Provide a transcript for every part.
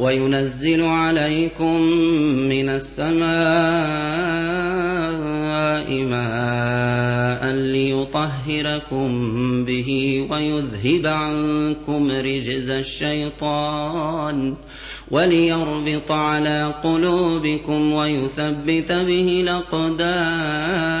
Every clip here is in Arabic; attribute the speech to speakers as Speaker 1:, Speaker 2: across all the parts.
Speaker 1: وينزل عليكم من السماء ماء ليطهركم به ويذهب عنكم رجز الشيطان وليربط على قلوبكم ويثبت به الأقدام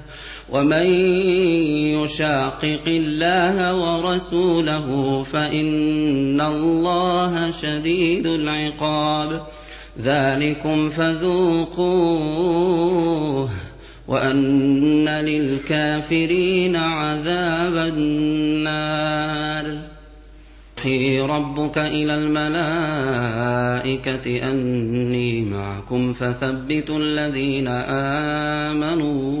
Speaker 1: ومن يشاقق الله ورسوله فإن الله شديد العقاب. ذلكم فذوقوه وأن للكافرين عذاب النار. يوحي ربك إلى الملائكة أني معكم فثبتوا الذين آمنوا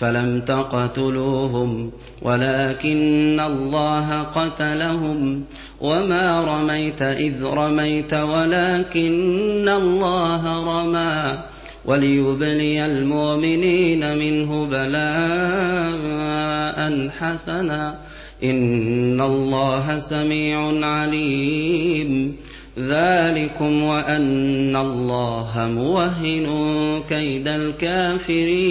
Speaker 1: فلم تقتلوهم ولكن الله قتلهم وما رميت إذ رميت ولكن الله رمى وليبلي المؤمنين منه بلاء حسنا إن الله سميع عليم ذلكم وأن الله موهن كيد الكافرين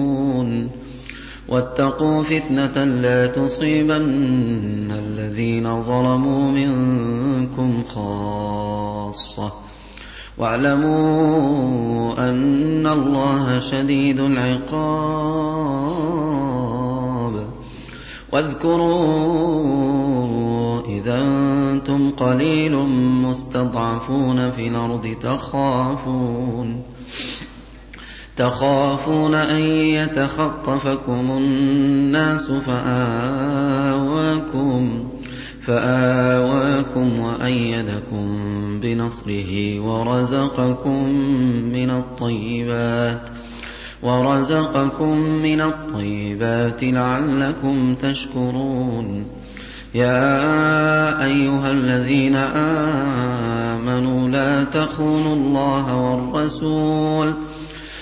Speaker 2: واتقوا فتنة لا تصيبن الذين ظلموا منكم خاصة. واعلموا أن الله شديد العقاب. واذكروا إذا أنتم قليل مستضعفون في الأرض تخافون. تخافون أن يتخطفكم الناس فآواكم فآواكم وأيدكم بنصره ورزقكم من الطيبات ورزقكم من الطيبات لعلكم تشكرون يا أيها الذين آمنوا لا تخونوا الله والرسول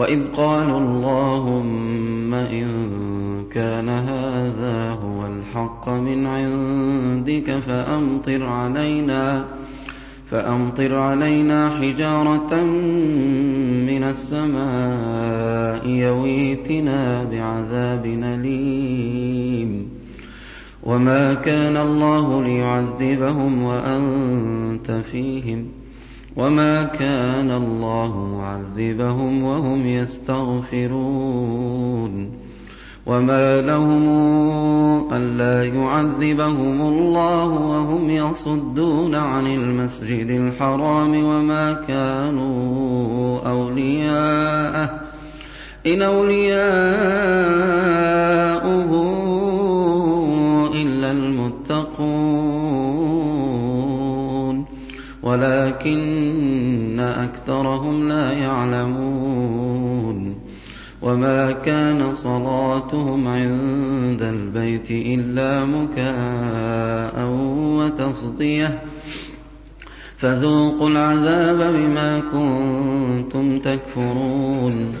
Speaker 2: وإذ قالوا اللهم إن كان هذا هو الحق من عندك فأمطر علينا فأمطر علينا حجارة من السماء يويتنا بعذاب أليم. وما كان الله ليعذبهم وأنت فيهم. وما كان الله معذبهم وهم يستغفرون وما لهم ألا يعذبهم الله وهم يصدون عن المسجد الحرام وما كانوا أولياءه إن أولياؤه إلا المتقون ولكن أكثرهم لا يعلمون وما كان صلاتهم عند البيت إلا مكاء وتصدية فذوقوا العذاب بما كنتم تكفرون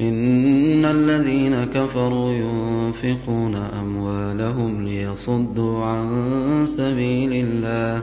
Speaker 2: إن الذين كفروا ينفقون أموالهم ليصدوا عن سبيل الله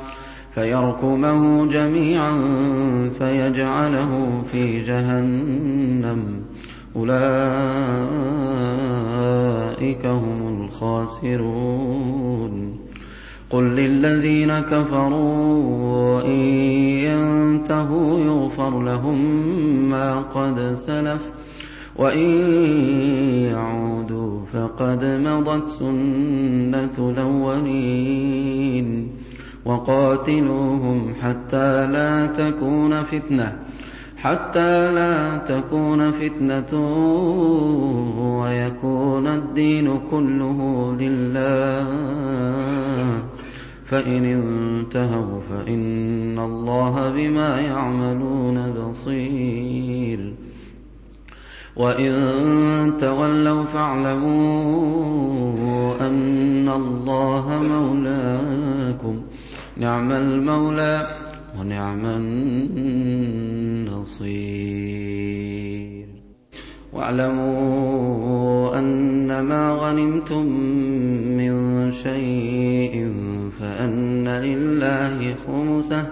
Speaker 2: فيركمه جميعا فيجعله في جهنم. أولئك هم الخاسرون. قل للذين كفروا إن ينتهوا يغفر لهم ما قد سلف وإن يعودوا فقد مضت سنة الأولين. وقاتلوهم حتى لا تكون فتنة حتى لا تكون فتنة ويكون الدين كله لله. فإن انتهوا فإن الله بما يعملون بصير. وإن تولوا فاعلموا أن الله مولاكم. نعم المولى ونعم النصير. واعلموا أنما غنمتم من شيء فأن لله خمسه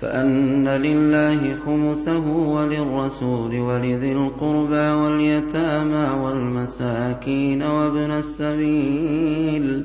Speaker 2: فأن لله خمسه وللرسول ولذي القربى واليتامى والمساكين وابن السبيل.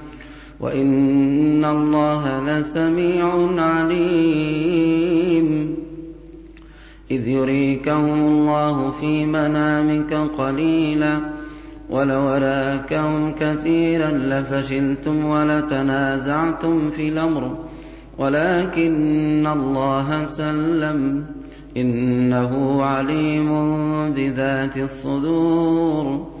Speaker 2: وإن الله لسميع عليم. إذ يريكهم الله في منامك قليلا ولو راكهم كثيرا لفشلتم ولتنازعتم في الأمر. ولكن الله سلم إِنَّهُ عَلِيمٌ بِذَاتِ الصُّدُورِ.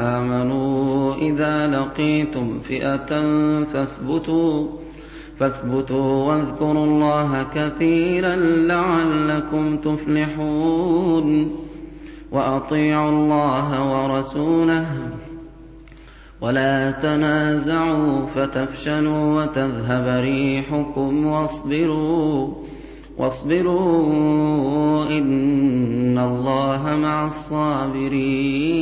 Speaker 2: إِذَا لَقِيتُمْ فِئَةً فَاثْبُتُوا فاثبتوا واذكروا الله كثيرا لعلكم تفلحون. وأطيعوا الله ورسوله ولا تنازعوا فتفشلوا وتذهب ريحكم واصبروا واصبروا إن الله مع الصابرين.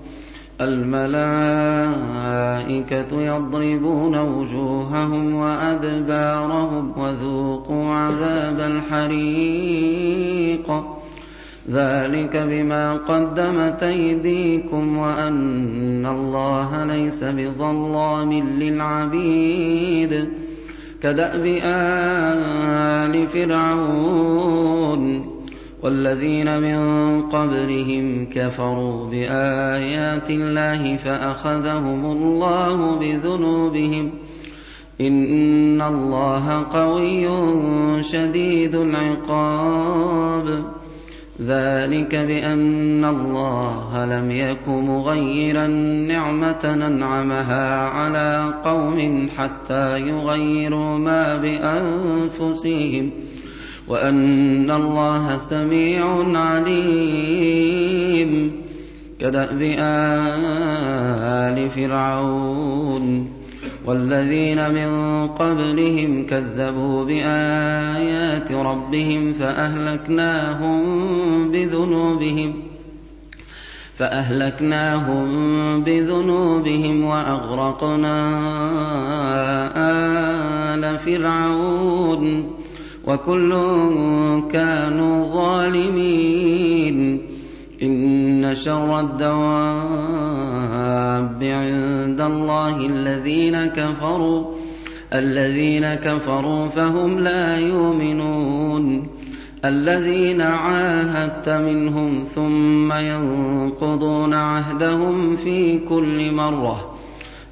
Speaker 2: الْمَلَائِكَةُ يَضْرِبُونَ وُجُوهَهُمْ وَأَدْبَارَهُمْ وَذُوقُوا عَذَابَ الْحَرِيقِ. ذَٰلِكَ بِمَا قَدَّمَتْ أَيْدِيكُمْ وَأَنَّ اللَّهَ لَيْسَ بِظَلَّامٍ لِّلْعَبِيدِ. كَدَأْبِ آلِ فِرْعَوْنَ وَالَّذِينَ مِن قَبْلِهِمْ كَفَرُوا بِآيَاتِ اللَّهِ فَأَخَذَهُمُ اللَّهُ بِذُنُوبِهِمْ ۗ إِنَّ اللَّهَ قَوِيٌّ شَدِيدُ الْعِقَابِ ذَٰلِكَ بِأَنَّ اللَّهَ لَمْ يَكُ مُغَيِّرًا نِّعْمَةً أَنْعَمَهَا عَلَىٰ قَوْمٍ حَتَّىٰ يُغَيِّرُوا مَا بِأَنفُسِهِمْ ۗ وَأَنَّ اللَّهَ سَمِيعٌ عَلِيمٌ. كَدَأْبِ آلِ فِرْعَوْنَ. وَالَّذِينَ مِن قَبْلِهِمْ كَذَّبُوا بِآيَاتِ رَبِّهِمْ فَأَهْلَكْنَاهُم بِذُنُوبِهِمْ فأهلكناهم بذنوبهم وأغرقنا آل فرعون. وكل كانوا ظالمين. إن شر الدواب عند الله الذين كفروا الذين كفروا فهم لا يؤمنون. الذين عاهدت منهم ثم ينقضون عهدهم في كل مرة.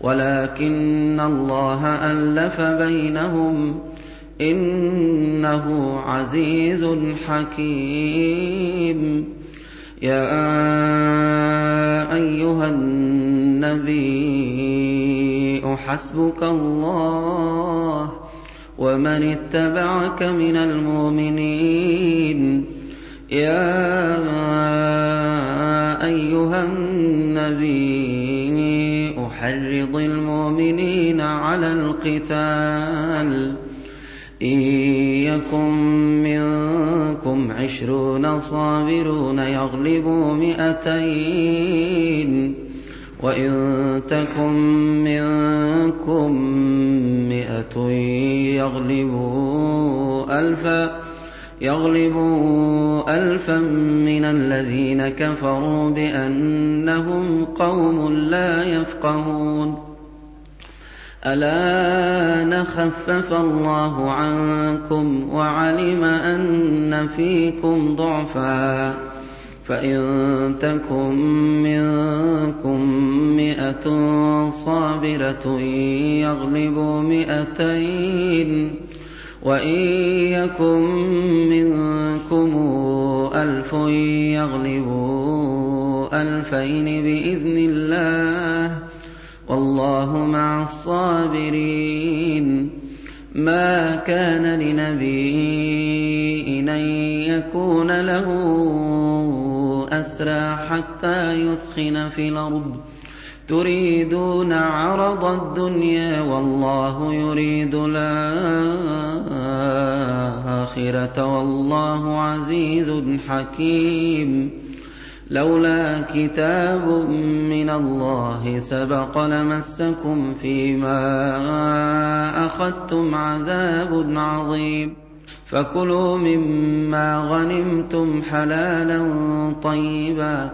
Speaker 2: وَلَٰكِنَّ اللَّهَ أَلَّفَ بَيْنَهُمْ ۚ إِنَّهُ عَزِيزٌ حَكِيمٌ. يَا أَيُّهَا النَّبِيُّ حَسْبُكَ اللَّهُ وَمَنِ اتَّبَعَكَ مِنَ الْمُؤْمِنِينَ. يَا أَيُّهَا النَّبِيُّ حَرِّضِ الْمُؤْمِنِينَ عَلَى الْقِتَالِ ۚ. إِن يَكُن مِّنكُمْ عِشْرُونَ صَابِرُونَ يَغْلِبُوا مِائَتَيْنِ ۚ وَإِن تَكُن مِّنكُم مِّائَةٌ يَغْلِبُوا أَلْفًا مِّنَ الَّذِينَ كَفَرُوا بِأَنَّهُمْ قَوْمٌ لَّا يَفْقَهُونَ. الْآنَ خَفَّفَ اللَّهُ عَنكُمْ وَعَلِمَ أَنَّ فِيكُمْ ضَعْفًا ۚ. فَإِن تَكُن مِّنكُم مِّائَةٌ صَابِرَةٌ يَغْلِبُوا مِائَتَيْنِ ۚ وَإِن يَكُن مِّنكُمْ أَلْفٌ يَغْلِبُوا أَلْفَيْنِ بِإِذْنِ اللَّهِ ۗ وَاللَّهُ مَعَ الصَّابِرِينَ مَا كَانَ لِنَبِيٍّ أَن يَكُونَ لَهُ أَسْرَىٰ حَتَّىٰ يُثْخِنَ فِي الْأَرْضِ ۚ تُرِيدُونَ عَرَضَ الدُّنْيَا وَاللَّهُ يُرِيدُ الْآخِرَةَ ۗ وَاللَّهُ عَزِيزٌ حَكِيمٌ. لَّوْلَا كِتَابٌ مِّنَ اللَّهِ سَبَقَ لَمَسَّكُمْ فِيمَا أَخَذْتُمْ عَذَابٌ عَظِيمٌ. فَكُلُوا مِمَّا غَنِمْتُمْ حَلَالًا طَيِّبًا.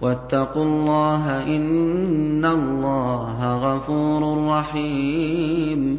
Speaker 2: وَاتَّقُوا اللَّهَ ۚ إِنَّ اللَّهَ غَفُورٌ رَّحِيمٌ.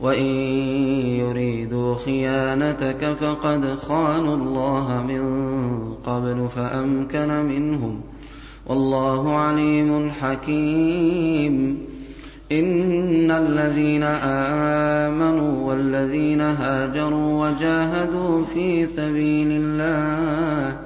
Speaker 2: وَإِن يُرِيدُوا خِيَانَتَكَ فَقَدْ خَانُوا اللَّهَ مِن قَبْلُ فَأَمْكَنَ مِنْهُمْ ۗ وَاللَّهُ عَلِيمٌ حَكِيمٌ. إِنَّ الَّذِينَ آمَنُوا وَالَّذِينَ هَاجَرُوا وَجَاهَدُوا فِي سَبِيلِ اللَّهِ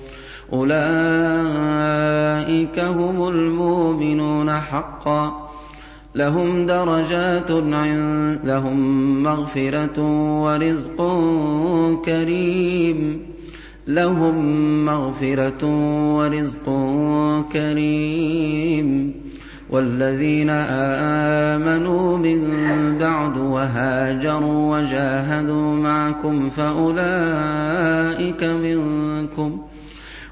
Speaker 2: أولئك هم المؤمنون حقا. لهم درجات لهم مغفرة ورزق كريم. لهم مغفرة ورزق كريم. والذين آمنوا من بعد وهاجروا وجاهدوا معكم فأولئك منكم ۖ.